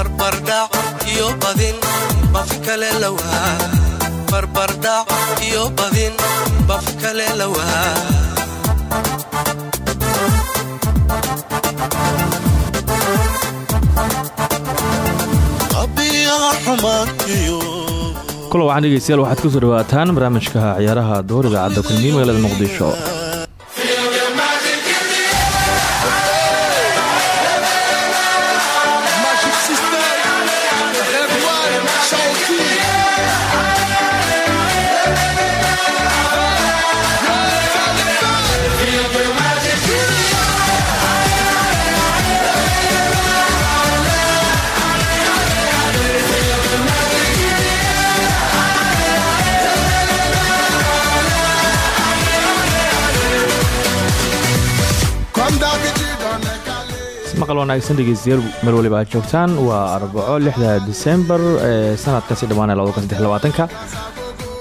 barbardhac iyo badin waxaan dhegeystayaal waxaad ku soo dhawaataan barnaamijka ciyaaraha door idaacadda kulmiye magaalada muqdisho wanaagsan dhegeystayaal meel waliba aad joogtaan. Waa arbaco lixda disembar ee sanadkasi dhammaanaya ka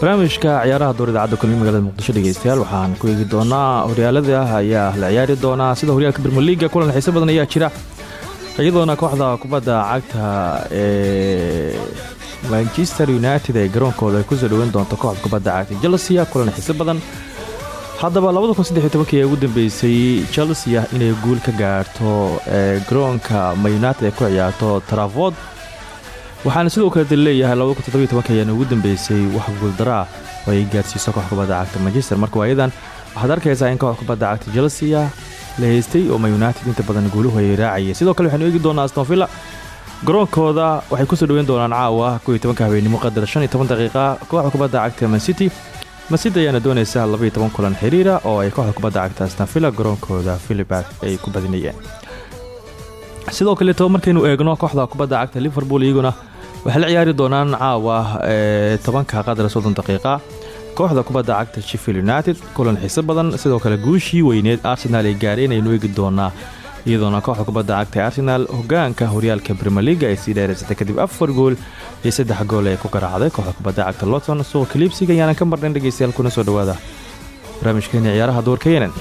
barnaamijka ciyaaraha door idaacadda kulmi magaalada muqdisho dhegeystayaal waxaan ku eegi doonaa horyaalada ayaa la ciyaari doonaa. Sida horyaalka bermeliga kulan xiise badan ayaa jira. Iyadoona kooxda kubadda cagta ee manchester united ee garoonkooda ay ku soo dhaweyn doonto kooxda kubadda cagta chelsea kulan xiise badan haddaba ee ugu dambeysay chelsea inay guul ka gaarto garoonka mayunited ay ku ciyaarto traford waxaana sidoo kale dal leeyahay ayaana ugu dambeysay wax guuldaraa oo ay gaarsiiso koox kubadda cagta manchester. Marka waayadan waxaad arkaysaa in koox kubadda cagta chelsea la haystay oo mayunited inta badan guuluhu ay raacayeen. Sidoo kale waxaanu eegi doonaa astonvilla garoonkooda waxay ku soo dhaweyn doonaan caawa habeenimo qadar daqiiqa kooxda kubadda cagta mancity masida ayaana doonaysa kulan xiriira oo ay kooxda kubadda cagta astonvilla garoonkooda philibak ay ku badinayeen. Sidoo kaleeto markaynu eegno kooxda kubadda cagta liverpool iyaguna waxay la ciyaari doonaan caawa tobanka qadar soddon daqiiqa kooxda kubadda cagta sheffield united kulan xiise badan sidoo kale guushii weyneed arsenal ay gaareen aynu eegi doonaa iyadoona kooxda kubadda cagta arsenal hogaanka horyaalka brimier leaga ay sii dheeraysatay kadib afar gool iyo saddex gool ee ku garaacday. Kooxda kubadda cagta loton suuqa kaliibsiga ayaanan ka marnayn dhegeystayaal kuna soo dhawaada barnaamijkeena ciyaaraha duurka yenan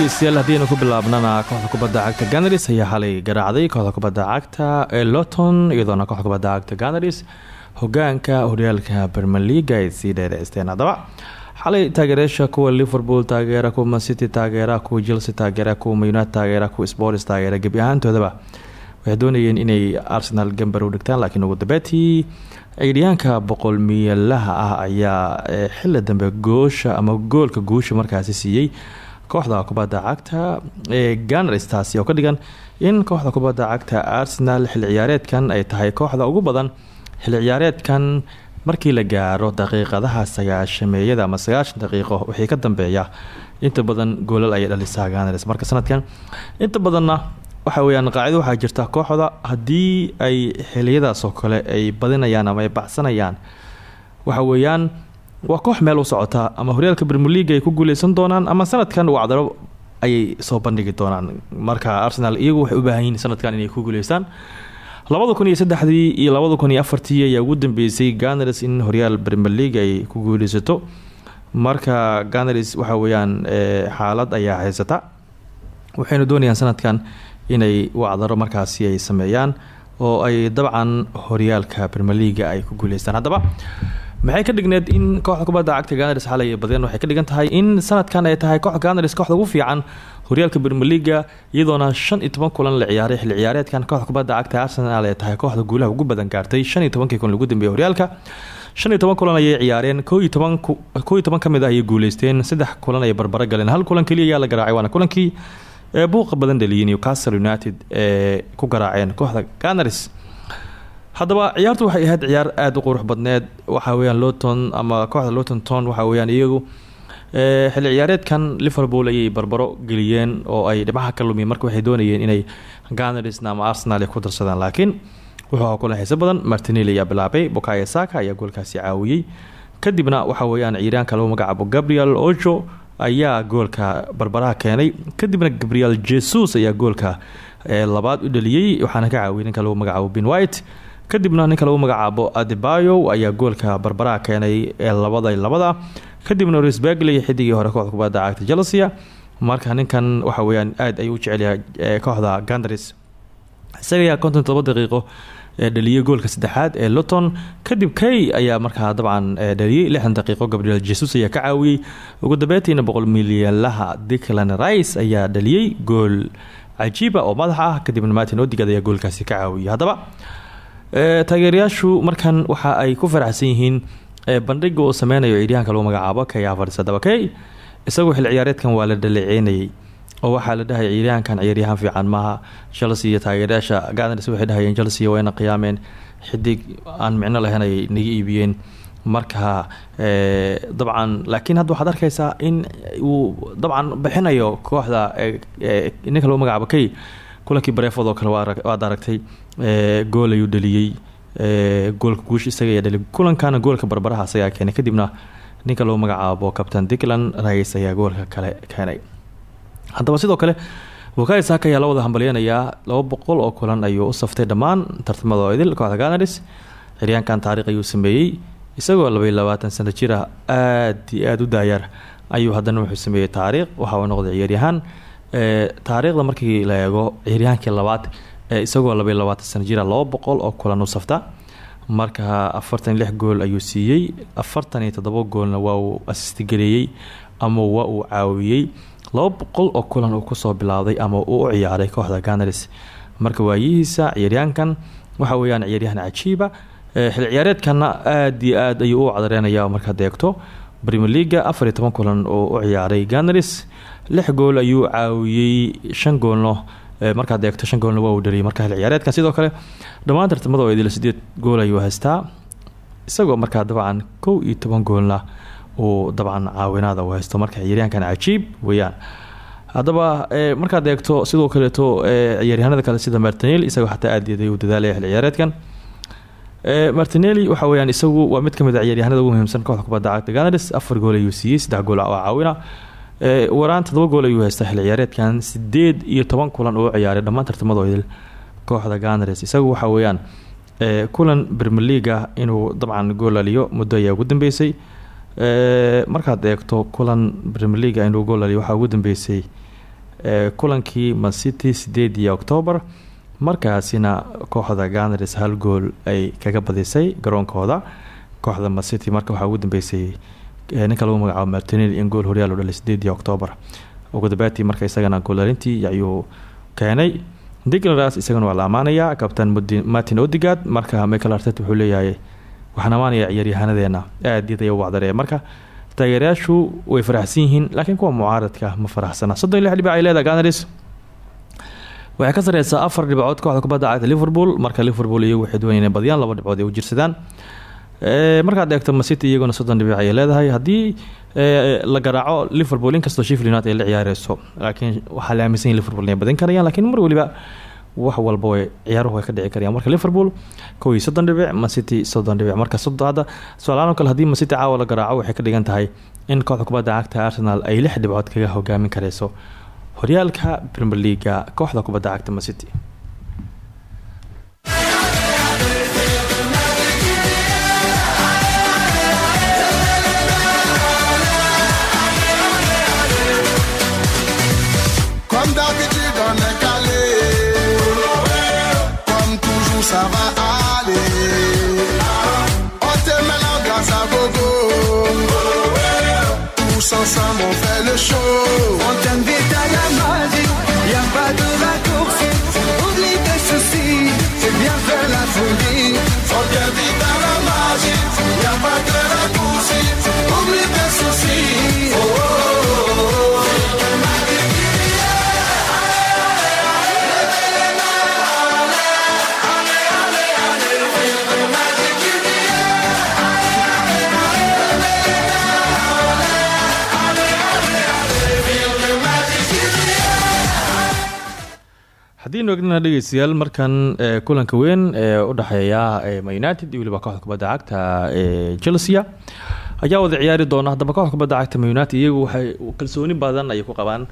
dhegeystayaal haddiinu ku bilaabnana kooxda kubadda cagta ganaris ayaa xalay garaacday kooxda kubadda cagta ee loton iyadoona kooxda kubadda cagta ganaris hogaanka horyaalka bermeliga ay sii dheereysteen. Haddaba xalay taageerayaasha kuwa liverpool taageera kuwa mancity taageera kuwa chelsea taageera kuwa munited taageera kuwa sports taageera gebi ahaantoodaba waxay doonayeen inay arsenal gambar u dhigtaan laakiin ugu dambeetii ciidhiyaanka boqol miyalaha ah ayaa xili dambe goosha ama goolka guusha markaasi siiyey kooxda kubadda cagta ee ganars taasi oo ka dhigan in kooxda kubadda cagta arsenal xilli ciyaareedkan ay tahay kooxda ugu badan xilli ciyaareedkan markii la gaaro daqiiqadaha sagaashameeyada ama sagaashan daqiiqo wixii ka dambeeya. Inta badan goolal ayay dhalisaa ganars marka sanadkan. Inta badanna waxa weyaan qaacido waxaa jirta kooxda haddii ay xiliyadaas oo kale ay badinayaan ama ay baxsanayaan. Waxa weeyaan waa koox meel u socota ama horyaalka bermeliga ay ku guuleysan doonaan ama sanadkan wacdaro ayay soo bandhigi doonaan. Marka arsenal iyagu waxay u baahan yihiin sanadkan inay ku guuleystaan. Labada kun iyo saddexdii iyo ayaa ugu dambeysay ganars in horyaal premier league ay ku guuleysato marka ganars waxa weeyaan xaalad ayaa haysata waxaynu doonayaan sanadkan inay wacdaro markaasi ay sameeyaan oo ay dabcan horyaalka premier leaga ay ku guuleystaan. Haddaba maxay ka dhigneed in kooxda kubadda cagta ganars xalay badeen waxay ka dhigan tahay in sanadkan ay tahay kooxda ganars kooxda ugu fiican horyaalka leaga iyadoona shan iyo toban kulan la ciyaaray xilli ciyaareedkan kooxda kubadda cagta arsenal ay tahay kooxda guulaha ugu badan gaartay shan iyo lagu dambeeyay horyaalka. Shan iyo toban kulan ayay ciyaareen koo iyo toban ah ayay guuleysteen saddex kulan ayay barbaro galeen hal kulan keliya la garaacay waana kulankii ee buuqa badan dhaliyay newcastle united ee ku garaaceen kooxda ganars haddaba ciyaartu waxay ahayd ciyaar aada u qurux badneed. Waxa weyaan loton ama kooxda loton ton waxa weyaan iyagu xilli ciyaareedkan liverpool ayay barbaro geliyeen oo ay dhibaha ka lumiyeen marka waxay doonayeen inay ganarisna ama arsenal ku darsadaan. Laakiin wuxuu kula xiiso badan. Martinel ayaa bilaabay bukaya saka ayaa goolkaasi caawiyey. Kadibna waxa weyaan ciiraanka lagu magacaabo gabriel ojo ayaa goolka barbaraha keenay. Kadibna gabriel jesus ayaa goolka labaad u dhaliyey waxaana ka caawiyay ninka lagu magacaabo bin white kadibna ninka lagu magacaabo adebayo ayaa goolka barbaraha keenay ee labada labada. Kadibna ris bagley xidigii hore kooxda kubadda cagta chelsea. Marka ninkan waxa weyaan aad ayuu u jecelyahay kooxda gandris isaga konton todoba daqiiqo dhaliyay goolka saddexaad ee luton. Kadib kay ayaa markaa dabcan dhaliyay lixdan daqiiqo gabriel jesus ayaa ka caawiyey ugu dambeyntiina boqol milyanlaha diclan rice ayaa dhaliyey gool. Cajiiba oo madax ah kadibna martin odigad ayaa goolkaasi ka caawiyey haddaba taageerayaashu markan waxa ay ku faraxsan yihiin bandhiga uu sameynayo ciidyahanka lagu magacaabo kay avars haddaba kay isagu xil ciyaareedkan waa la dhaleeceynayay oo waxaa la dhahay ciyaaryahankan ciyaaryahan fiican maaha. Chelsea iyo taageerayaasha ganars waxay dhahayeen chelsea wayna qiyaameen. Xidig aan micno lahayn ay naga iibiyeen. Marka eh, dabcan laakiin hadda waxaad arkaysaa in uu dabcan bixinayo kooxda eh, eh, ninka lagu magacaabo kay kulankii bareefod oo kale waad aragtay gool ayuu dhaliyey. Goolka guush isaga ayaa dhaliy kulankana goolka barbaraha isagaa keenay. Kadibna ninka lagu magacaabo captain dickland rais ayaa goolka kale keenay. Haddaba sidoo kale bukayo saaka ayaa la wada hambalyeynayaa laba boqol oo kulan ayuu u saftay dhammaan tartamada idil. Kooxda ganars xiryaankan taariikh ayuu sameeyey. Isagoo labaiy labaatan sano jira aad iyo aada u daayar ayuu haddana wuxuu sameeyey taariikh. Waxa uu noqday ciyaaryahaan. Taariikhda markii la eego ciyaryahaankii labaad isagoo labaiy labaatan sano jira laba boqol oo kulan u safta. Marka afartan lix gool ayuu siiyey. Afartan goolna waa uu asistigareeyey ama waa uu caawiyey. Laba oo kulan uu ku soo bilaabday ama uu u ciyaaray kooxda ganars marka waayihiisa ciyaaryahankan waxa weyaan ciyaaryahan cajiiba xil ciyaareedkana aada iyo aad ayuu u cadareynaya markaad eegto premier leaga afar kulan oo u ciyaaray ganars lix gool ayuu caawiyey shan goolno markaad eegto shan goolna waa uu dhaliyay marka ciyaareedkan sidoo kale dhammaan tartamada oo idil sideed gool ayuu haystaa isagoo markaa dabcan kow iyo toban goolna uu dabcan caawinaada u haysto. Marka ciyaaryahankan cajiib weyaan haddaba eh, markaad eegto sidoo kaleeto eh, ciyaaryahanada kale sida martinel isagoo xataa aad u dadaalaya xil ciyaareedkan. Eh, martineli waxa weyaan isagu waa mid ka mid a ah ciyaaryahanada ugu muhiimsan kooxda kubadda cagta ganars afar gool ayuu siiyey saddex gool oo caawina waraan todoba gool ayuu haystaa xil ciyaareedkan sideed iyo toban kulan uu ciyaaray dhammaan tartamadooda kooxda ganars isagu waxa weyaan kulan bermeliga inuu dabcan gool aliyo muddo ayaa ugu dambeysay. Markaad eegto kulan premier league inuu goolaliy waxaa ugu dambeysay kulankii mancity sideedii octoobar markaasina kooxda ganars hal gool ay kaga badisay garoonkooda. Kooxda mancity marka waxaa ugu dambeysay ninka lagu magacaabo martinel in gool horyaal u dhalay sideedii octoobar ugu dambeetii marka isagana goolalintii ayuu keenay. Diglaras isagana waa la amaanaya kabtan martin odigad marka michael artet wuxuu leeyahay waxaan amaanaya ciyaaryahaanadeena aad iyad aya wacdaree marka taageerayaashu way faraxsan yihiin laakiin kuwa mucaaradka ma faraxsana. Soddon lix dhibic ay leedahay ganars waxay ka sareysaa afar dhibcood kooxda kubadda cagta liverpool. Marka liverpool iyagu waxay doonayeen badiyaan laba dhibcood ay u jirsadaan markaad eegto masity iyaguna soddon dhibic ayay leedahay. Haddii la garaaco liverpool inkastoo united ay la ciyaareyso laakiin waxaa la aaminsan yahin liverpool inay badin karayaan lakiin mar waliba wax walba way ciyaaruhu ka dhici karayaan. Marka liverpool kow iyo soddon dhibic mancity soddon dhibic. Marka hadda su'aalaan kale haddii mancity caawa la garaaco waxay ka dhigan tahay in kooxda kubadda cagta arsenal ay lix dhibcood kaga hogaamin kareyso horyaalka premier leaga kooxda kubadda cagta mancity haddiinu egnana dhegeystayaal markan ee, kulanka weyn ee u dhexeeya ee, Man united iyo weliba kubadda cagta ee chelsea ayaa wada ciyaari doona. Haddaba kooxda kubadda cagta Man united iyagu waxay kalsooni badan ay ku qabaan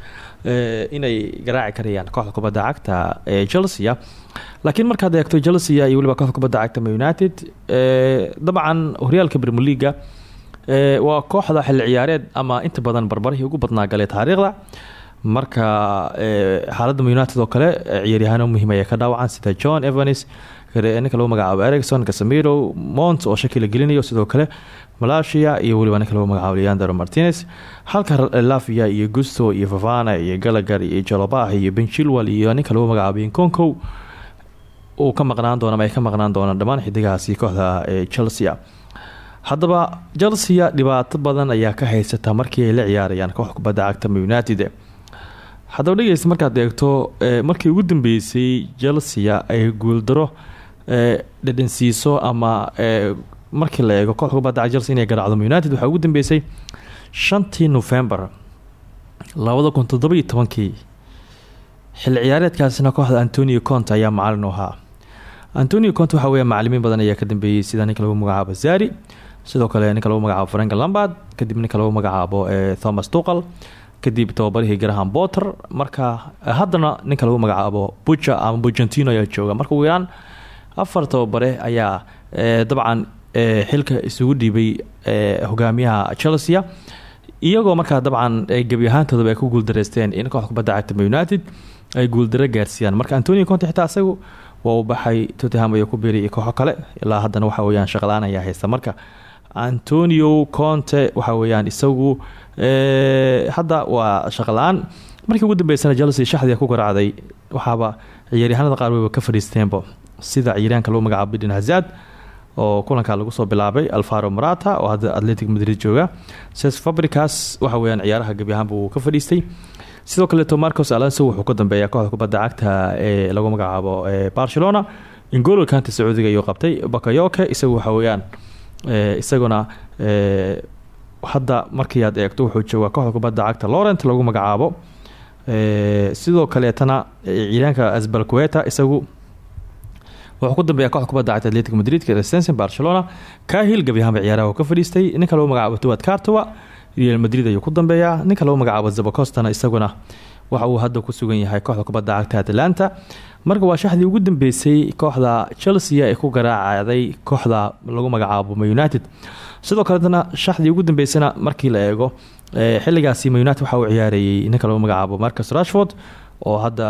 inay garaaci karayaan kooxda kubadda cagta ee chelsea. Laakiin markaad eegto chelsea iyo weliba kubadda cagta Man united ee, dabcan horyaalka premier leaga waa kooxda xilli ciyaareed ama inta badan barbarihii ugu badnaa galay taariikhda marka ee, xaaladda united oo kale ee, ciyaaryahaano muhiim ayaa ka dhaawacan sida john evans kare- ninka lagu magacaabo ericson casemiro mont oo shaki la gelinayo. Sidoo kale malaysia iyo weliba ninka lagu magacaabo leandro martinez. Halka lavia iyo gusto iyo fafana iyo galagar iyo jalobah iyo ben chilwell iyo ninka lagu magacaabo inconco uu ka maqnaan doono ama ay ka maqnaan doonaan dhammaan xidigahaasi kooxda chelsea. Haddaba chelsea dhibaato badan ayaa ka haysata markii ay la ciyaarayaan kooxda kubadda cagta haddaba dhegeysta markaad eegto ee, markii ugu dambeysay chelsea ay guuldaro ee, dhadhansiiso ama ee, markii la eego kooxda kubadda cagta chelsea inay garaacdo Man united waxaa ugu dambeysay shantii november labada kun xilli ciyaareedkaasina kooxda antonio conte ayaa macalin u ahaa. Antonio conte waxa weya macalimiin badan ayaa ka dambeeyey sida ninka magacaabo zari sidoo kale ninka lagu magacaabo frank lambard kadib ninka lagu magacaabo thomas tuqal kadib tababarihii graham potter. Marka eh, haddana ninka lagu magacaabo buja ama bujantino ayaa jooga. Marka ugu afar tababare ayaa eh, dabcan eh, xilka isugu dhiibay hogaamiyaha chelsea. Iyagoo markaa dabcan gebi ahaantoodaba ay ku guuldareysteen in kooxda kubadda cagta united ay guuldaro gaarsiiyaan. Marka antonio conte xitaa isagu waa uu baxay tottenham ayuu ku biiray iyo kooxo kale. Ilaa haddana waxa weeyaan shaqalaan ayaa haysta. Marka antonio conte waxa weeyaan isagu eh, hadda waa shaqalaan markii ugu dambeysana chelsea shaxdii ku garaacday. Waxaaba ciyaaryahanada qaar weyba ka fadhiisteenbo sida ciyaaryahanka lagu magacaabo biden hazard oo kulanka lagu soo bilaabay alvaro morata oo hadda atletic madrid jooga. Ses fabricas waxa weeyaan ciyaaraha gebi ahaanba uu ka fadhiistay. Sidoo kaleeto marcos alonso wuxuu ku dambeeyaa kooxda kubadda cagta ee lagu magacaabo ee barcelona. Ingolo kanta sacuudiga ayuu qabtay bakayoke isagu waxa weeyaan ee, isaguna ee, hadda markii aad eegto wuxuu joogaa kooxda kubadda cagta laurent lagu magacaabo. Ee, sidoo kaleetana ee, ciyaanka asbalqueta isagu wuxuu ku dambeeya kooxda kubadda cagta atletic madrid resensen barcelona. Kahil gebi ahaanba ciyaaraha ka fadhiistay. Ninka lagu magacaabo tuwad cartowa real madrid ayuu ku dambeeyaa. Ninka lagu magacaabo zabacostana isaguna waxa uu hadda ku sugan yahay kooxda kubadda cagta atlanta marka waa shaxdii ugu dambeysay kooxda chelsea ee ku garaacday kooxda lagu magacaabo Man united. Sidoo kaletana shaxdii ugu dambeysana markii la eego ee, xiligaasi Man united waxa uu ciyaarayay ninka lagu magacaabo marcus rashford oo hadda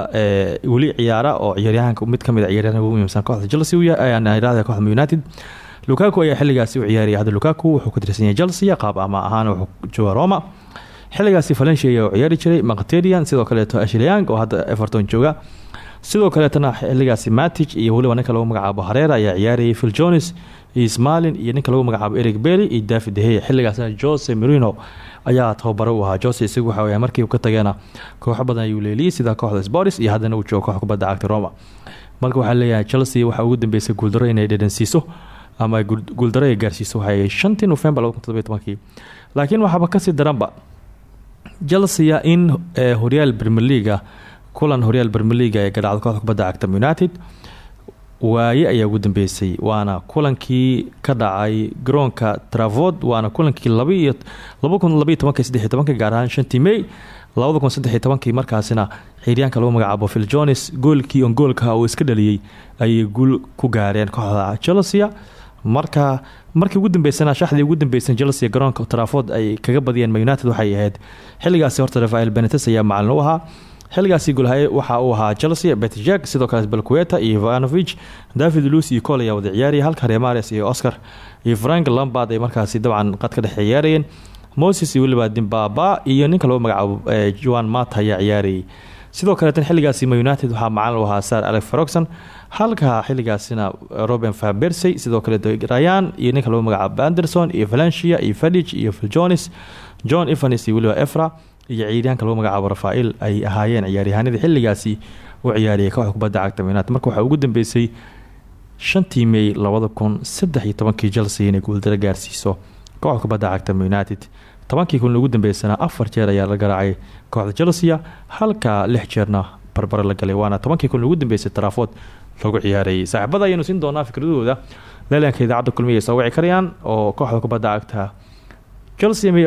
weli ciyaara oo ciyaaryahanka mid ka mid a ciyaaryahanka ugu muhiimsan kooxda chelsea uu yahay ayaan irahda kooxda Man united. Lukaku ayaa xiligaasi u ciyaaraya hadda lukaku wuxuu ku tirsan yahay chelsea qaab ama ahaan wuxuu jooga roma xiligaasi valencia ayaa u ciyaari jiray mkhtarian sidoo kaleeto ashliang oo hadda everton jooga. Sidoo kaleetana xiligaasi matic iyo weliba ninka lagu magacaabo hareera ayaa ciyaarayay phil jones iyo smalin iyo ninka lagu magacaabo eric belly iyo david deheya xiligaasna jose marino ayaa tababaro u ahaa. Jose isagu waxa weya markii uu ka tageena kooxo badan ayuu leeliyey sida kooxda sports iyo haddana uu joogo kooxda kubadda roma. Marka waxaa leeyahay chelsea waxaa ugu dambeysay guuldaro inay dhedhansiiso ama guul- guuldaro ay gaarsiiso waxay shantii november laakiin waxaaba ka sii daranba chelsea in eh, horyaal leaga kulan horyaal leaga ee garaacda kooxda kubadda cagta Man united waaye ayaa ugu dambeysay waana kulankii ka dhacay garoonka travod waana kulankii laba iyo laba kun labaiyo gaar ahaan shantii may labada kun saddex iyo tobankii markaasina ciyaaryahanka lagu magacaabo phil jones goolkii on goolka uu iska dhaliyey ayay guul ku gaareen kooxda chelsea marka markii ugu dambeysana shaxdii ugu dambeysay chelsea garoonka traford ay kaga badiyeen Man united waxay ahayd xiligaasi horta rafael benetes ayaa macalin u ahaa. Xiligaasi golhaye waxa uu ahaa chelsea betjak sidoo kale balqueta iyo ivanovich david luis iyo col ayaa wada ciyaaraya halka remares iyo oscar iyo frank lambard ay markaasi dabcan qad ka dhex moses iyo weliba dimbaba iyo ninka lagu magacaabo eh, joan mata ayaa ciyaarayay. Sidoo kaleetan xilligaasi ma united waxaa macalin u ahaa sar alex ferogson halka xilligaasina roben fabersey sidoo kale rayan iyo ninka lagu magacaabo anderson iyo valencia iyo fadij iyo viljonis john evans iyo weliba efra iyo ciyaaryahanka lagu magacaabo rafael ay ahaayeen ciyaaryahanadii xilligaasi u ciyaariyay kooxda kubadda cagta united. Marka waxaa ugu dambeysay shantii may labada kun chelsea inay guuldaro gaarsiiso kooxda cagta united. Tobankii kun ugu dambeysana afar jeer ayaa la garaacay kooxda chelsea halka lix jeerna barbare la galay waana tobankii kun ugu dambeysay tarafood lagu ciyaarayay saaxiibada ayaynu siin doonaa fikradahooda leelanka idaacadda kulmiya soo wici karayaan oo kooxda kubadda cagta chelsea miyay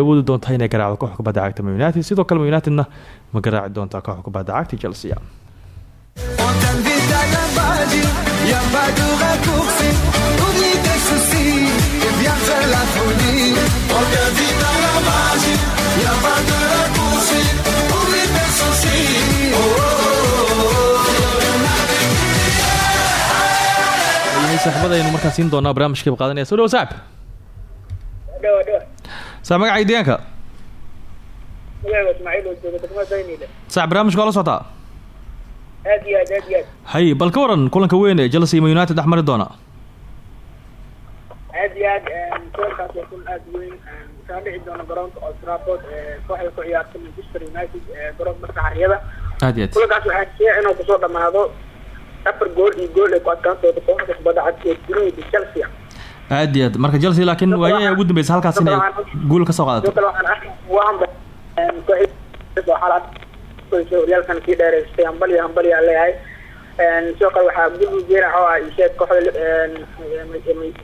awoodi doontaa inay garaacdo kooxda kubadda cagta united. Sidoo kale unitedna ma garaaci doontaa kooxda cagta chelsea yahay saaxiibada aynu markaa siin doonaa barnaamijka qaadanaya. Soo dhawo saaxib saa magacay deegaanka saaxib barnaamijka waa la socotaa aad iyo aad aad iyo aad. Hay bal ka waran kulanka weyn ee chelsea ma united dhex mari doona. Aad iyo aad kulankaas waa kun aad weyn. Waxaa dhici doona garoonka old trafford kooxda ku ciyaarta manchester united garoonka masaxariyada aad iyo aad. Kulankaas waxaa sheeca inuu ku soo dhamaado afar gool iyo gool ay ku adkaan doonto kooxda kubadda cagta ee dunida chelsea. Aad iyo aad marka chelsea laakiin waayaha ugu dambeysa halkaas inay guul ka soo sidoo qaadato sii dheereystay hambaliyo hambaliyo aan leeyahay sidoo kale waxaa guddi jeera oo ah isheed kooxda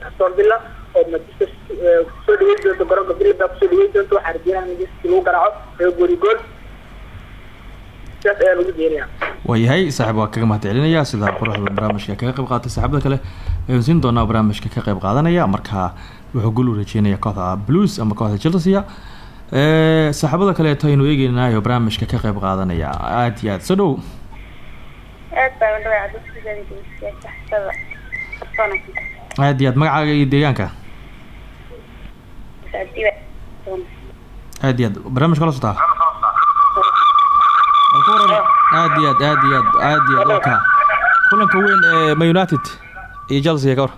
aston villa oo manchester ku soo dhaweyn doonto garoonka villa ku soo dhaweyn doonto waxaa rajeynaya manchester lagu garaaco ee gooli gool sidaas ayaa lagu jeeraya waayahay saaxiib waa kaga mahad celinaya sida quruxda barnaamijka kaga qayb qaatay saaxiibada kale aynu siin doonaa barnaamijka ka qayb qaadanaya. Marka wuxuu gul u rajeynaya kooxda blues ama kooxda chelsea ee saaxiibada kaleeto aynu eegeynaayo barnaamijka ka qayb qaadanaya. Aad iyo aad soo dhow. Aad iyo aad magacaaga iyo deegaanka? Aad iyo aad barnaamijka la sotaa aad iyo aad aad iyo aad aad iyo aad. Warka kulanka weyn ee ma united iyo chelsea ka war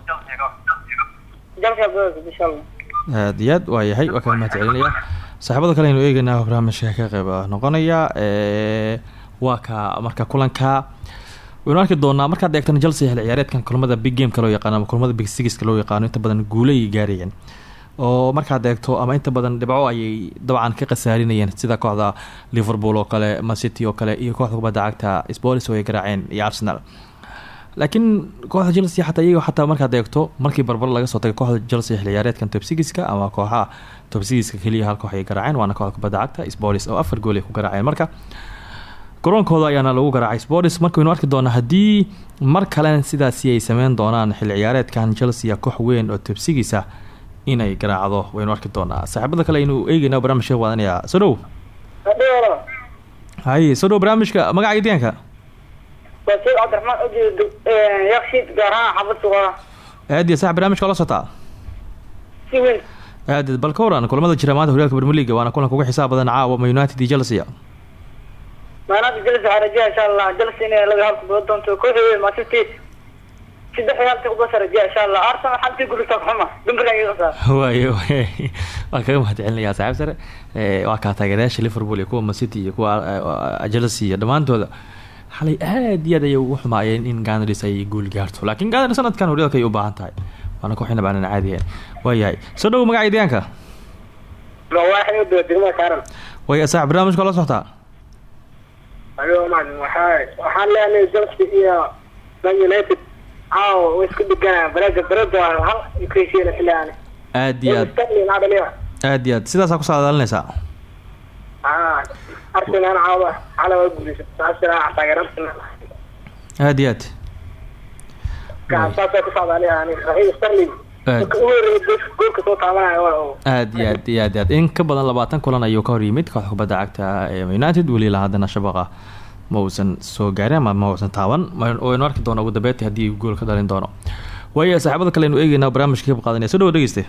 aad iyo aad waa yahay waa kaga mahad celinaya saaxiibada kale aynu eegeynaa barnaamijka ka qayb noqonaya waa ka marka kulanka. Waynu arki doonaa markaad eegtana chelsea xil ciyaareedkan kulamada big gameka loo yaqaano ama kulamada big sigiska loo yaqaano inta badan guulay gaarayeen oo markaad eegto ama inta badan dhibco ayay dabcan ka khasaarinayeen sida kooxda liverpool oo kale mancity oo kale iyo kooxda kubadda cagta sports oo ay garaaceen iyo arsenal. Laakiin kooxda chelsea xataa iyaga xataa markaad eegto markii barbar laga soo tagay kooxda chelsea xil ciyaareedkan tobsigiska ama kooxaha tobsigiska keliya hal koox ay garaaceen waana kooxda kubadda cagta sports oo afar gool ay ku garaaceen. Marka garoonkooda ayaana lagu garaacay sports marka waynu arki doonaa haddii mar sidaasi ay sameyn doonaan xil ciyaareedkan chelsea koox weyn oo tobsigiisa inay garaacdo waynu arki doonaa. Saaxiibada kale aynu eegeynaa barnaamijka waadanaya soo dhow hay soo dhow barnaamijka magaca deegaanka waa sayd cabdiraxmaan ojeed yakshiid gaar ahaan xaafad suqada aad iyo saaxib barnaamijka la socotaa si weyn. Aad bal ka waran kulamada jira maanta horyaalka premier league waana kulanka ugu xisaab badan caawa ma united iyo chelsea maanaanta jalsa waxaa insha allah. Jalsa inay laga halka badan doonto kooxda man waan kaga mahad celinayaa saaxiib sare. Ee, waa kaa taageerayaasha liverpool iyo kuwa mancity iyo kuwa eh, chelsea iyo dhammaantooda. Xalay aad iyo aad ayay ugu xumaayeen in ganars ay guul gaarto. Laakiin ganars sanadkan horyaalka ay u baahan tahay. Waana kooxina baanan caadiyaen waayahay soo dhow magaca deegaanka waaya saaxib barnaamijka la socotaa waxaan leenahay chelsea iyo man united caawa way isku dhiganayaan balaga barada hal ikaysiina xilligaani aad iyo aad. Aad iyo aad. Sidaasaa ku soo adaalinaysaa ah arsenal caawa xala waa guulaysa arsenal taageer arsenal aad iyo aad. Saasay ku socdaan raxiim sterling. Aad. iyo aad iyo aad iyo aad. In ka badan labaatan kulan ayuu ka hor yimid kooxda kubadda cagta united. Weli ilaa haddana shabaqa ma uusan soo gaarin ama ma uusan taaban. Waynu arki doona ugu dambeyntii haddii gool ka dhalin doono. Waayo saaxiibada kale aynu eegeynaa barnaamijka ka qaadanaya soo dhawo dhegeyste.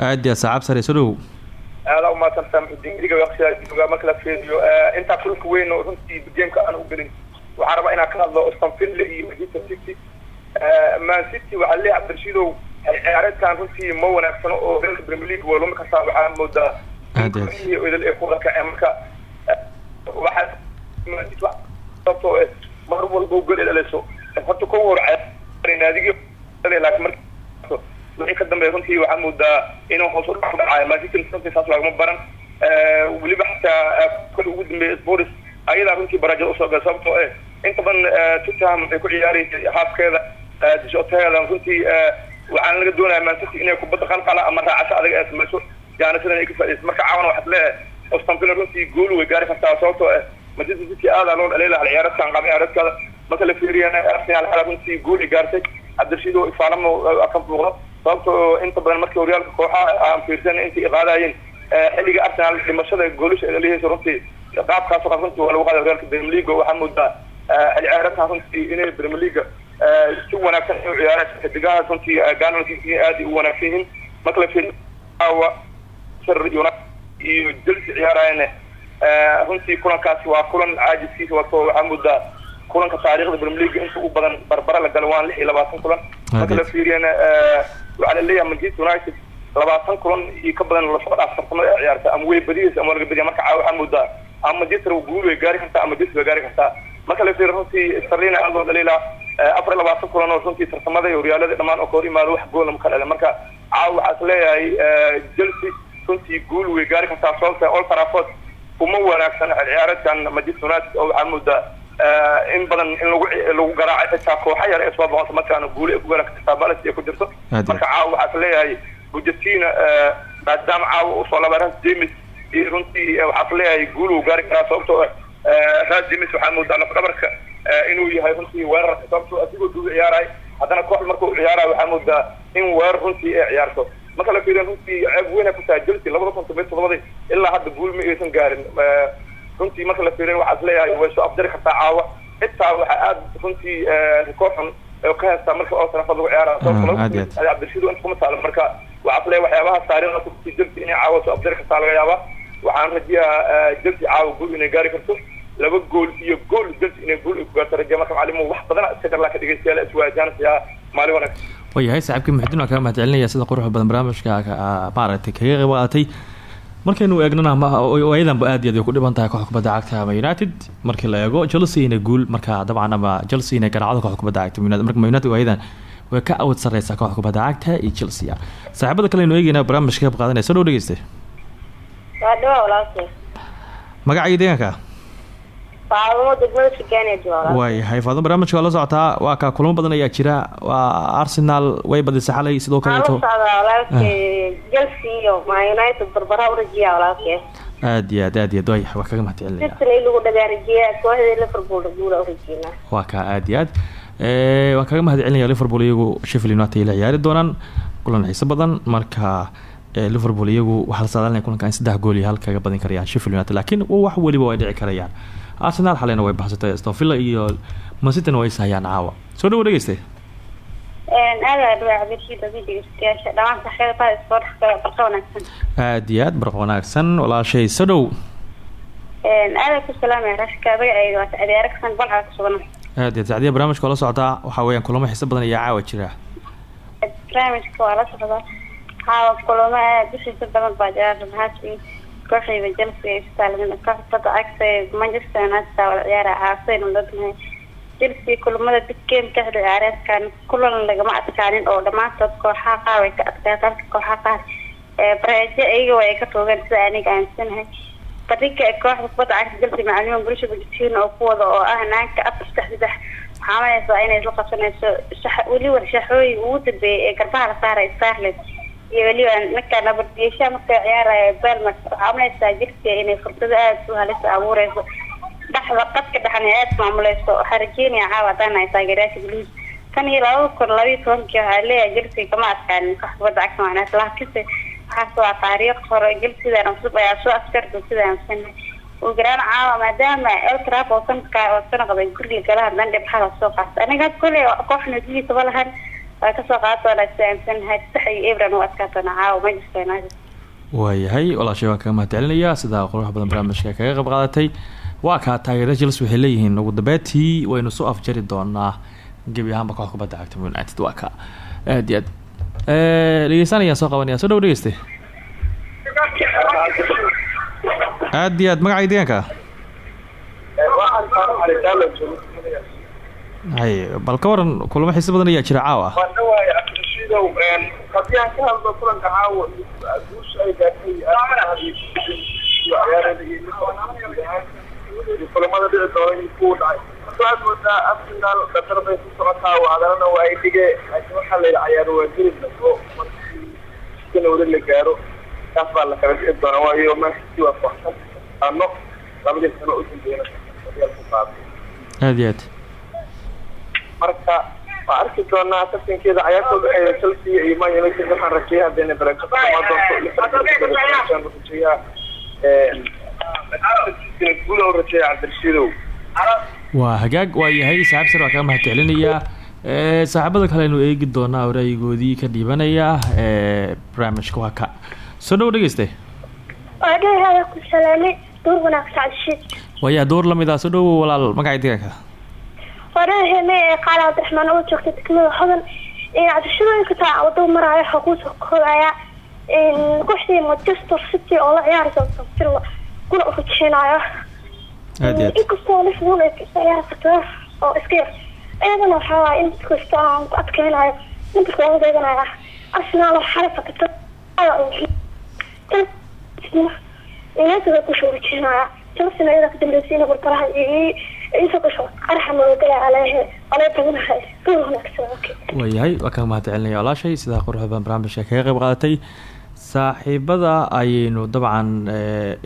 Aad iyo saacab sare soo dhow. Aadaa umaadsanta muxudiin waqtigaa marka la fiiriyo intaa kulka weyn oo runtii gameeka aan u gelin waxaan rabaa inaan ka hadlo Aston iyo Manchester City Man City waxaa leeyahay Cabdirashiidow ciyaareedkan runtii ma wanaagsano oo reer Premier League waa lumi kastaa waxaa moodaa idil ay ku wada kaceen marka waxaa Man City wax sababtoo eh mar walba gol dhaliso. Horta kow hor naadigi laakiin marka wixii ka dambeeya runtii waxaa moodaa inuu hoos u dhac dhacayo Man City runtii saas lagama baran. Weliba xataa kale ugu dambeeya Spurs ayadaa runtii baraajada u soo gal sababtoo eh inta badan Tottenham waxay ku ciyaaraysay haafkeeda dishoteeda runtii waxaan laga doonayaa Man City inay kubadda qalqala ama raacasho adag ay samayso. Yaana sidan ay ka faa'iidayso marka caawana waxaad leeyahay Aston Villa runtii gool way gaari kartaa sababtoo eh Manchester City aad loo dhalay lahaa ciyaaradkan qaab ciyaaradkada marka la fiiriyana Arsenal xala runtii gool ay gaartay. Cabdirashiid oo ifaalamo ka muuqdo sababtoo inta badan markii horyaalka kooxaha aan fiirsan intii ay qaadayeen xilliga Arsenal dhimashada goolasha ay leeyahay runtii qaabkaas runtii waa lagu qaaday horyaalka Premier League waxaa moodaa ciyaaradkan runtii inay Premier League si wanaagsan u ciyaarayso xidigaha runtii Gunners aad u wanaagsan yihiin marka la fiiriyo awa Sir United iyo Chelsea ciyaarayeen runtii kulankaasi waa kulan caajiskiisa wato waxaa moodaa kulanka taariikhda Premier League inta ugu badan barbara la galo waan lix iyo labaatan kulan. Marka la fiiriyana waxaa la leeyahay Manchester United labaatan kulan iyo ka badan la soo dhaaf tartamada ay ciyaarta ama way badiyaysa ama laga badiya marka caawa waxaa moodaa ama Manchester guul way gaari kartaa ama Chelsea way gaari kartaa. Marka la fiiriyo runtii Sterling aad loo dhaliilaa afar iyo labaatan kulan oo runtii tartamada iyo horyaalada dhammaan oo ka hor imaado wax gool ma kala marka caawa waxaa leeyahay Chelsea runtii guul way gaari kartaa. Sababta Old Trafford kuma wanaagsan ciyaaradkan Manchester United oo waxaa moodaa in badan in lagu lagu garaacay xitaa kooxa yar ee soo boqonta markaana guul ay ku garan kartaa balas ay ku jirto. Marka caawa waxaa leeyahay Pochettino maadaama caawa uu soo labaran James iyo runtii waxaa leeyahay guul uu gaari karaa sababtoo ah Ras James waxaa moodaa lafdhabarka inuu yahay runtii weerar sababtoo asigoo duuga ciyaaray haddana koox markuu ciyaarayo waxaa moodaa in weerar runtii ay ciyaarto. Marka la fiiriyo runtii ceeb weyn ay ku tahay Chelsea labada kun toban iyo todobadii ilaa hadda guul ma aysan gaarin. Runtii marka la fiiriyo waxaad leeyahay way soo afjari kartaa caawa. Xitaa waxaa aad runtii rikoor xun oo ka heystaa marka oo tarafad lagu ciyaarayo iyo aad. cabdirashiid inta kuma taalo marka waxaad leeyahay waxyaabaha taariikhda runtii Chelsea inay caawa soo afjari kartaa laga yaabaa. Waxaan rajiyaa Chelsea caawa guul inay gaari karto laba gool iyo gool Chelsea inay guul rajiya marka macalimu wax badan iska jar laakiin dhegeystayaal iswaajaan siyaa maalin wanaagsan waayahay saaxiibkii muxudiin waan kaga mahadcelinaya sida quruxda badan barnaamijka ah, maaragtay kaga qayb qaadatay. Markaynu eegnana ayadanba aad iyo aad ay ku dhiban tahay kooxda kubadda cagta ama united. Markii la eego chelsea inay guul marka dabcan ama chelsea inay garaacdo kooxda kubadda cagta marka united ayadan way ka awood sareysaa kooxda kubadda cagta iyo chelsea saaxiibada kale aynu eegeyna barnaamijka ka qayb qaadanaya soo waa dhawaa walaalkay magaca iyo deegaanka faadumo degmada Shigaaneed waa walaalkay waayahay faadan barnaamijka waa la socotaa waa ka kulamo badan ayaa jira. Waa arsenal way badisay xalay sidoo kaleeto walaalkay aad iyo aad aad iyo aad. Waaya waa kaga mahadcelinaya waa ka aad iyo aad. Eh, waan kaga mahad celinaya liverpool iyagu sheffield united la ciyaari doonaan. Kulan xiiso badan marka eh, liverpool iyagu waxaa la saadaalinaya kulanka in saddex gool iyo hal kaga badin karayaan sheffield united laakiin wax weliba way dhici karayaan arsenal xaleyna way baxsatay aston villa iyo mancityn way ishayaan caawa. Soo dhawo dhegeyste? Een aad waa iyo aad barq wanaagsan. Walaashay soo dhow. Aad waa iyo sacdiya barnaamijka oo la socdaa waxaa weeyaan kulamo xiiso badan ayaa caawa jira. Barnaamijka waa la socdaa haa kulamo aad u xiiso badan baa jira runhaasi ay istaalmin kooxda cagta ee Manchester United wala ciyaara caasay noladnahay Chelsea kulamada bidkeem ka xidhay ciyaareedkan kulan lagama adkaanin oo dhammaantood kooxaha qaar way ka adkaatay halka kooxaha qaar Brazil iyaga way ka toogeen sida aniga aaminsanahay ee kooxda kubadda cagta Chelsea macallimiin bulshada Pochettino oo ku wada oo ah naanka afar saddex saddex waxaa malaysaa inay isla qabsanayso shax weliba shaxooyin ugu dambeeyay ee garbaha la saaray Starlet iyo weliba ninka nabadgeesha marka ciyaaraya Belmas waxaa malaysaa Chelsea inay fursado aad u halis abuureyso. Dhaxda qadka dhexna aad maamuleyso waxaa rajeynaya caawa haddaan ay taageerayaasha blues kan iyo labada kun laba iyo tobankii waxaa leeyahay Chelsea kama adkaanin kooxda kubadda cagta macnaheed laakiinse waxaas waa taariikh hore Chelsea cusub ayaa soo askarta sida aaminsanay uu garaan caawa maadaama El Trafford oo sanadka oo qabay guriga galaha dan dhibxada soo qaatay. Aniga kule kooxna digiisa lahan waa ka soo qaad doonaa sida aaminsanahay sax iyo ebran u adkaa doonaa caawa manchester united waayahay walaashay waan kaga mahad celinayaa sidaa quruxa badan barnaamijka kaga qayb qaadatay. Waa kaa taageera chelsea waxay leeyihiin ugu dambeetii waynu soo afjari doonaa. Gebi ahaanba koox kubadda cagta united waa ka. Aad iyo aad. Dhegeystaan ayaan soo qabanaya. Soo dhow dhegeyste. Aad iyo aad magacay deegaanka hay bal ka waran kulamo xiise badan ayaa jira caawa. Waadhawaay abdishiidow haddii aan ka hadlo kulanka caawa guusha ay gaartay kulamada dhici doona kuwa dhacay. Waxaad moodaa arsenal dhatar bay ku socotaa wacdalana waa ay dhige laakiin waxaa la yidhi cayaaro waa gelib lago markii janawari la gaaro taas baa la kala dhici doonaa. Waayo mancity waa kooxsan ano labadii sano u dambeeyana horyaalku qaaday aad iyo aad marka waa arki doonaa tartankeeda cayaarta udhexeeya chelsea iyo man united waxaan rajeeya haddayna barajo kumaa doonto rajeeyaa guul oo rajeeya cabdirashiidow waa hagaag waa yahay. Saaxiib sar waa kaga mahad celinayaa saaxiibada kale aynu eegi doonaa waraayigoodii ka dhiibanaya. Barnaamijka waa ka soo dhow dhegeyste. Ku waayaa door la mid ah. Soo dhow walaal magacay deegaanka waadhaheme ee qaali cabdiraxmaan oo joogta degmada hodan cabdishadooyinka taa waddada maraayo waxaa kuusoo koobaya kooxdii manchester city oo la ciyaaraysa villa kuna u rajeynayo aad iyo aad. Inkastoo liverpool ay ciyaari karto oo iska yar iyadana waxaa in kasta aan ku adkeynayo nambarka laga deeganaya arsenal waxaa la fakata united ay ku soo rajeenaya chelsea iyada ka dambeysayna barbaraha waayahay waa kaga mahad celinaya walaashay sidaa quruxda badan barnaamijka kaga qayb qaadatay saaxiibada ayaynu dabcan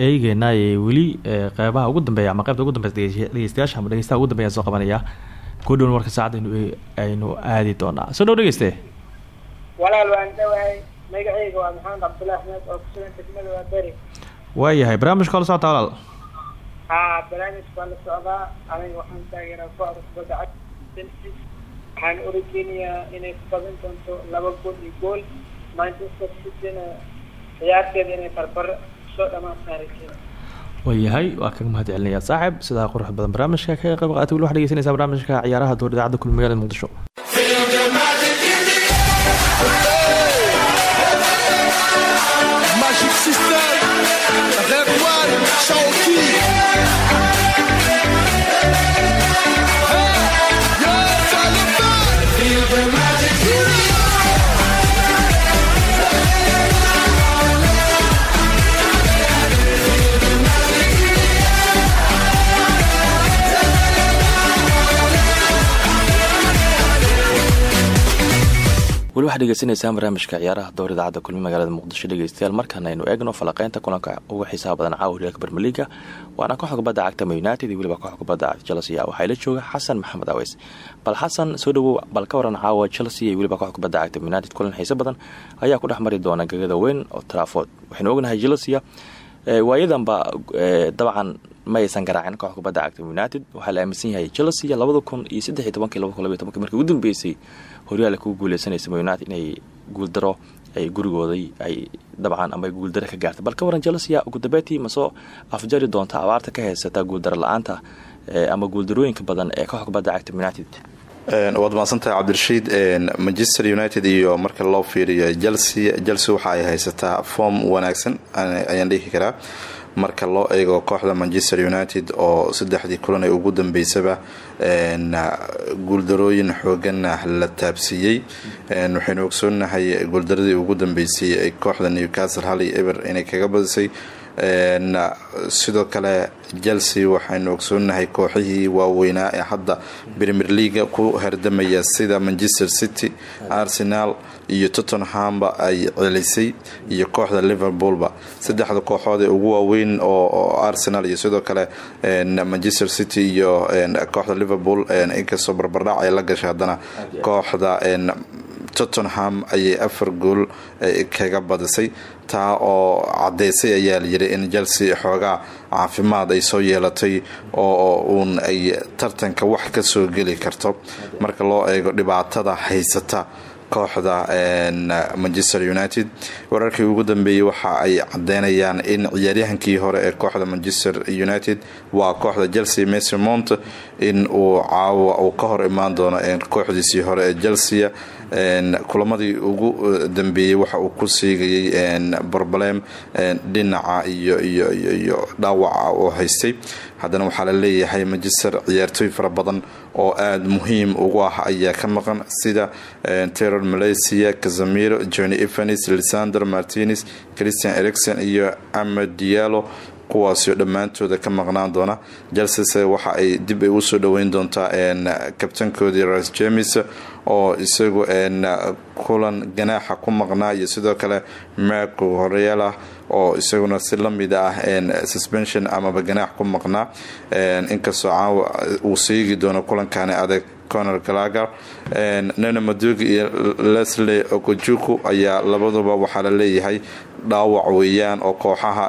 eegeynaa ee weli qeybaha ugu dambeeya ama qeybta ugu dambeysa dhegeystayaasha ama dhegeystaha ugu dambeya soo qabanaya. Ku dhown warka saacad aynu aynu aadi doonaa. Soo dhow dhegeyste walaal waan dhawahay magacayga waa maxamed cabdullahi axmed oo kusugan degmada waa beri. Waayahay barnaamijka la socota walaal haa barnaamij baa la socdaa aniga waxaan taageeraa kooxda kubadda cagta waxaan u rajeynayaa inay ku badan doonto laba gool iyo gool. Manchester cityna ciyaarteeda inay barbaro soo dhamaataan rajeynaya waayahay waa kaga mahad celinaya saaxib sidaa qurux badan barnaamijka kaga qayb qaatay weli waxad dhegeysanaysaa barnaamijka ciyaaraha door idaacadda kulmi magaalada muqdisho. Magic System, Red One, weli waxaad dhegeysanaysaan barnaamijka ciyaaraha door idaacadda kulmi magaalada muqdisho. Dhegeystayaal markaana aynu eegno falaqeynta kulanka ugu xiisaha badan caawa horyaalka bermeliga waana kooxda kubadda cagta ma united iyo weliba kooxda kubadda cagta chelsea. Waxaa la jooga xasan maxamed aweys bal xasan soo dhawow bal ka waran caawa chelsea iyo weliba kooxda kubadda cagta united. Kulan xiise badan ayaa ku dhex mari doona gegada weyn oo trafood waxaynu ognahay chelsea waayadanba dabcan ma aysan garaacin kooxda kubadda cagta united. Waxaa la aaminsan yahay chelsea labada iyo saddex iyo tobankii laba kun labaiy tobankii markii ugu dambeysay horyaala kugu guuleysanaysa united inay guuldaro ay gurigooday ay dabcan ama guuldaro ka gaartay. Bal ka waran chelsea ugu dambeetii ma soo afjari doonta abaarta ka haysata guuldaro la'aanta ama guuldarooyinka badan ee kooxda kubadda cagta united waad mahadsantahay cabdirashiid manchester united iyo marka loo fiiriyo chelsea. Chelsea waxa ay haysataa form wanaagsan ayaan dhihi karaa. Marka loo eego kooxda manchester united oo saddexdii kulan ee ugu dambeysaba guuldarooyin xooganna la taabsiiyey. Waxaynu ogsoonahay guuldaradii ugu dambeysay ee kooxda newcastle hali eber inay kaga badisay sidoo kale chelsea waxaynu ogsoonahay kooxihii waaweynaa ee hadda premier leaga ku hardamaya sida manchester city arsenal iyo tottenhamba ay celisay iyo kooxda liverpoolba saddexda kooxood ee ugu waaweyn oo arsenal iyo sidoo kale manchester city iyo kooxda liverpool inkastoo barbardhac ay la gashay haddana kooxda tottenham ayay afar gool kaga badisay. Taa oo cadeysay ayaa layiri in chelsea xoogaa caafimaad ay soo yeelatay oo uun ay tartanka wax ka soo geli karto. Marka loo eego dhibaatada haysata kooxda manchester united wararkii ugu dambeeyey waxa ay cadeynayaan in ciyaaryahankii hore ee kooxda manchester united waa kooxda chelsea mason mount in uu caawa uu ka hor imaan doono kooxdiisii hore ee chelsea kulamadii ugu dambeeyey waxa uu ku siigayay barbalem dhinaca iyo iyo iyo dhaawaca oo haystay. Haddana waxaa la leeyahay manchester ciyaartooy fara badan oo aada muhiim ugu ah ayaa ka maqan sida teror malaysia casamiro johnny evanis lisander martinez christian ericson iyo amed diallo kuwaasoo dhammaantooda ka maqnaan doona. Jalsese waxa ay dib ay u soo dhoweyn doontaa kabtankoodii ras james oo isagu kulan ganaaxa ku maqnaa iyo sidoo kale marco horeela oo isaguna si la mid ah suspension amaba ganaax ku maqnaa. Inkastoo caawa uu seegi doono kulankani adag conor galagar nena madugi iyo leslie okojuku ayaa labaduba waxaa la leeyahay dhaawac weeyaan oo kooxaha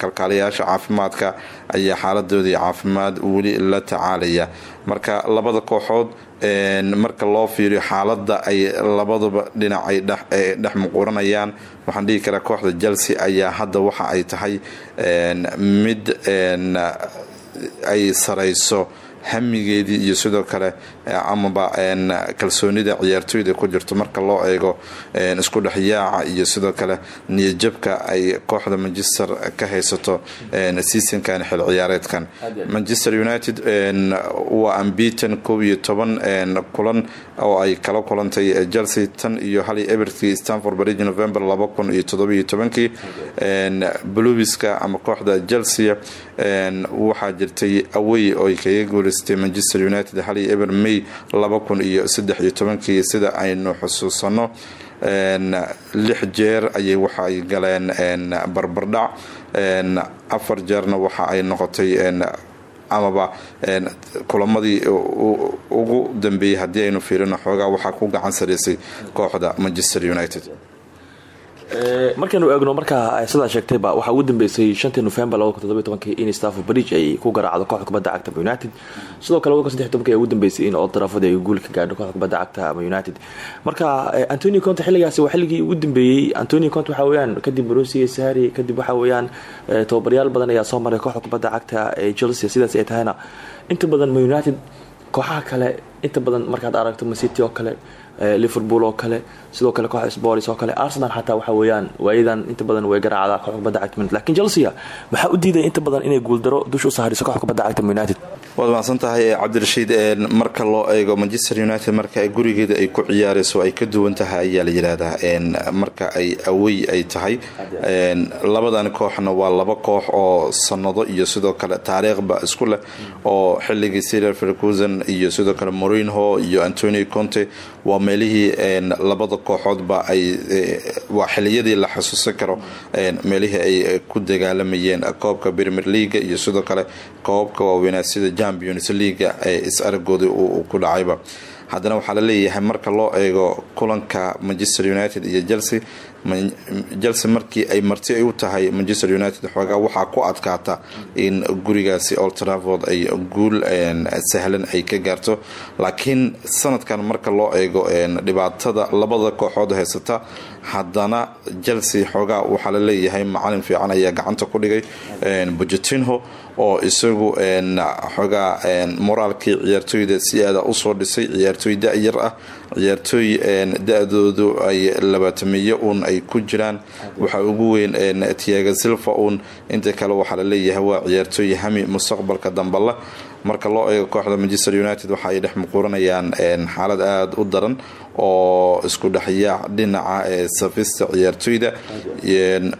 kalkaaliyaasha caafimaadka ayaa xaaladoodii caafimaad weli la tacaalaya. Marka labada kooxood marka loo fiiriyo xaalada ay labaduba dhinac ay dhex muquuranayaan waxaan dhihi karaa kooxda chelsea ayaa hadda waxa ay tahay mid ay sarayso hamigeedii iyo sidoo kale amaba kalsoonida ciyaartooyda ku jirto marka loo eego isku dhexyaaca iyo sidoo kale niyadjabka ay kooxda manchester ka haysato seasonkan xil ciyaareedkan. Manchester united waa ambiton kow iyo toban kulan oo ay kala kulantay chelsea tan iyo hal eberkii stanford bridge november laba kun iyo todobiyo tobankii. Ama kooxda chelsea waxaa jirtay awey oo ay kaga guuleystay manchester united hal iyo eber may laba kun iyo saddex iyo tobankii sida aynu xusuusano lix jeer ayay waxa ay galeen barbardhac afar jeerna waxa ay noqotay amaba kulamadii ugu dambeeyey haddii aynu fiirino xoogaa waxaa ku gacan saraysay kooxda manchester united markaynu eegno markaa sidaa sheegtayba waxaa ugu dambeysay shantii november in stafford bridge ay ku garaacdo kooxda cagta united. Sidoo kale ee ugu dambeysay in old trafford ay guul ka gaadho kooxda cagta united. Marka antonio conte xilligaasi waa xilligii ugu dambeeyey antonio conte waxa weeyaan kadib marosia sari kadib waxa weeyaan tababaryaal badan ayaa soo maray kooxda cagta chelsea. Sidaas ay tahayna inta badan united kooxaha kale inta badan markaad aragto macity oo kale liverpool oo kale sidoo kale kooxda sports oo kale arsenal xataa waxa weeyaan waayadan inta badan way garaacdaa kooxda kubadda cagta united. Laakiin chelsea maxaa u diiday inta badan inay guuldaro dusha u kooxda kubadda cagta united. Waad mahadsan tahay cabdirashiid marka loo eego manchester united marka gurigeeda ay ku ciyaarayso ay ka duwan tahay ayaa la yidhaahdaa marka ay awey ay tahay. Labadan kooxna waa laba koox oo sanado iyo sidoo kale taariikhba isku leh oo xilligii sir ferguson iyo sidoo kale morinho iyo antonio conte waa meelihii labada kooxoodba ay waa xiliyadii la xusuusan karo meelihii ay ku dagaalamayeen koobka premier leaga iyo sidoo kale koobabka waaweynaa sida champions leaga ee is aragooda uu ku dhacayba haddana waxaa la leeyahay marka loo eego kulanka manchester united iyo chelsea chelsea markii ay marti ay u tahay manchester united xoogaa waxaa ku adkaata in gurigaasi old trafford ay guul sahlan ay ka gaarto. Laakiin sanadkan marka loo eego dhibaatada labada kooxood haysata haddana chelsea xoogaa waxaa la leeyahay macalin fiican ayaa gacanta ku dhigay bogetinho oo isagu xoogaa moraalkii ciyaartooyda si aada u soo dhisay ciyaartooy da-yar ah ciyaartooy da-doodu ay labaatamiyo uun ay ku jiraan. Waxaa ugu weyn tiaga silva uun inta kale waxaa la leeyahay waa ciyaartooy hami mustaqbalka dambala marka loo eego kooxda manchester united waxa ay dhex muquuranayaan xaalad aada u daran oo isku dhexyaac dhinaca ee safista ciyaartooyda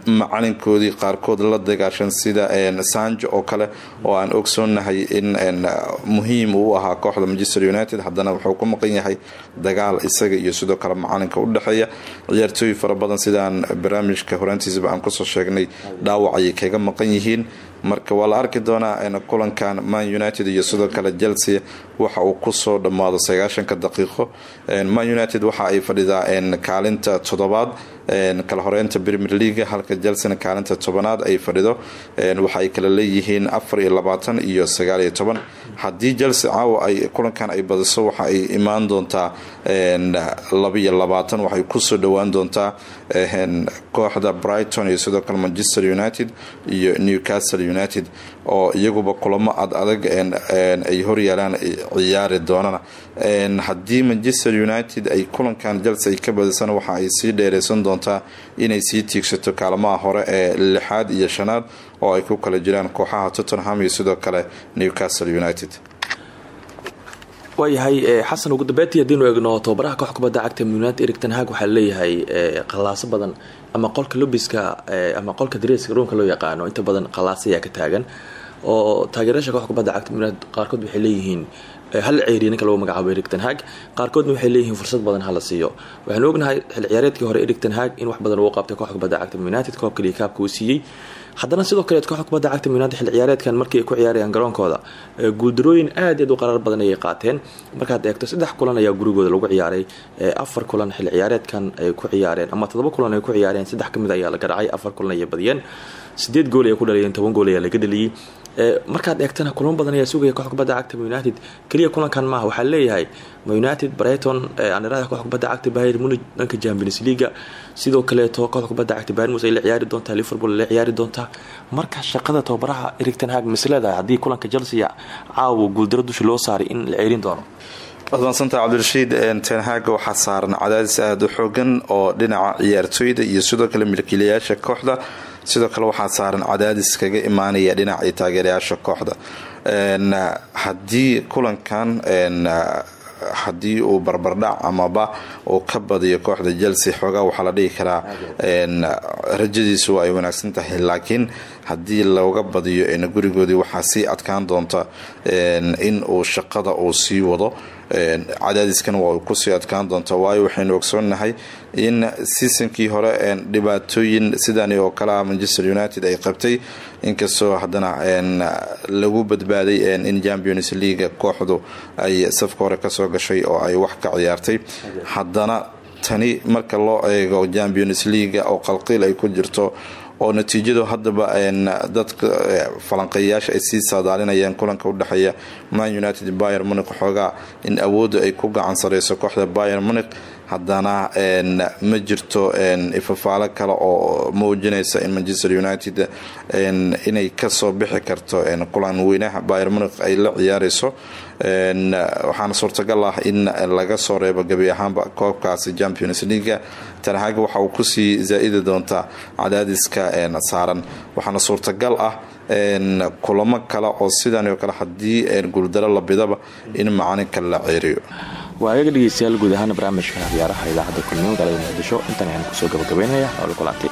macalinkoodii qaarkood la dagaashan sida sanjo oo kale oo aan ogsoonahay in muhiim uu ahaa kooxda manchester united. Haddana wuxuu ku maqan yahay dagaal isaga iyo sidoo kale macalinka udhexeeya ciyaartooy fara badan sidaan barnaamijka horaantiisaba aan ku soo sheegnay dhaawac ayay kaga maqan yihiin. Marka waa la arki doonaa kulankan man united iyo sidoo kale chelsea waxa uu ku soo dhammaado sagaashanka daqiiqo. Man united waxa ay fadhidaa kaalinta toddobaad. Kala horeynta premier leaga halka chelsena kaalinta tobanaad ay fadhido. Waxa ay kala leeyihiin afar iyo labaatan iyo sagaal iyo toban. Haddii ay kulankan ay badiso waxa ay imaan doontaa labaiyo labaatan. Waxay ku soo dhowaan doontaa kooxda brighton iyo sidoo kale manchester united iyo newcastle united. Oo iyaguba kulamo ad adag ay horyaalaan ciyaari doonana. Haddii manchester united ay kulankan chelsea ay ka badisana waxa ay sii dheereysan doontaa inay sii tiigsato kaalmaha hore ee lixaad iyo shanaad oo ay ku kala jiraan kooxaha tottenham iyo sidoo kale newcastle united. Waayahay xasan ugu dambeyntii haddiinu eegno tobabaraha koox kubadda cagta united erig ten hag waxaa leeyahay qallaaso badan ama qolka lobiska ama qolka dareeska ruunka loo yaqaano. Inta badan qallaasa ayaa ka taagan. Oo taageeryaasha koox kubadda cagta united qaarkood waxay leeyihiin hal ceeriya ninka lagu magacaabo erig ten hag. Qaarkoodna waxay leeyihiin fursad badan hala siiyo. Waxaanu ognahay xil ciyaareedkii hore erig ten hag in wax badan uu qabtay koox kubadda cagta united koobka liikaabka uu siiyey. Haddana sidoo kaleed kooxda kubadda united xil ciyaareedkan markii ay ku ciyaarayaan garoonkooda guuldarooyin aad aad u qaraar badan ayay qaateen. Markaad eegto saddex kulan ayaa gurigooda lagu ciyaaray afar kulan xil ciyaareedkan ay ku ciyaareen ama todoba kulan ay ku ciyaareen saddex ka mid ayaa la garaacay afar kulan ayay badiyeen. Sideed gool ayay ku dhaliyeen toban gool ayaa laga dhaliyey markaad eegtana kulamo badan ayaa sugaya koox kubadda cagta united. Keliya kulankan maaha waxaa leeyahay united brighton anirada koox kubadda cagta bayr munich dhanka champions leaga sidoo kaleeto koox kubadda cagta bayr mus ay la ciyaari doontaa liverpool la ciyaari doontaa. Marka shaqada tababaraha erig ten hag misleedahay haddii kulanka chelsea caawa guuldaro dusha loo saaray in la ceerin doono. Waad maadsantaha cabdirashiid tenhaga waxaa saaran cadaadis aada u xoogan oo dhinaca ciyaartooyda iyo sidoo kale milkiilayaasha kooxda sidoo kale waxaa saaran cadaadis kaga imaanaya dhinaca taageerayaasha kooxda. Haddii kulankan haddii uu barbardhac amaba uu ka badiyo kooxda chelsea xoogaa waxaa la dhihi karaa rajadiisu ay wanaagsan tahay. Laakiin haddii looga badiyo gurigoodii waxaa sii adkaan doonta in uu shaqada uu sii wado cadaadiskan waa ku sii adkaan doonta. Waayo waxaynu ogsoonnahay in seasonkii hore dhibaatooyin sidani oo kalea manchester united ay qabtay inkastoo haddana lagu badbaaday in champions leaga kooxdu ay safka hore ka soo gashay oo ay wax ka ciyaartay. Haddana tani marka loo eego champions leaga oo qalqiil ay ku jirto oo natiijadu haddaba dadka falanqeeyayaasha ay sii saadaalinayaan kulanka udhexeeya man united bayer muniq xoogaa in awoodda ay ku gacan sareyso kooxda bayer muniq haddana ma jirto ifafaalo kale oo muujinaysa in manchester united inay ka soo bixi karto kulan weynaha bayer muniq ay la ciyaareyso waxaana suurtagal ah in laga soo reebo gebi ahaanba koobkaasi champions leaga tanhaga waxa uu ku sii zaa'idi doontaa cadaadiska saaran. Waxaana suurtagal ah kulamo kale oo sidan oo kale haddii guuldaro la bidaba in macalinka la ceeriyo waa ayaga dhegeystayaal guud ahaan barnaamijka ciyaaraha idaacadda kulmiye magaalada muqdisho. Intan ayaan ku soo gabagabeynaya nool kulanti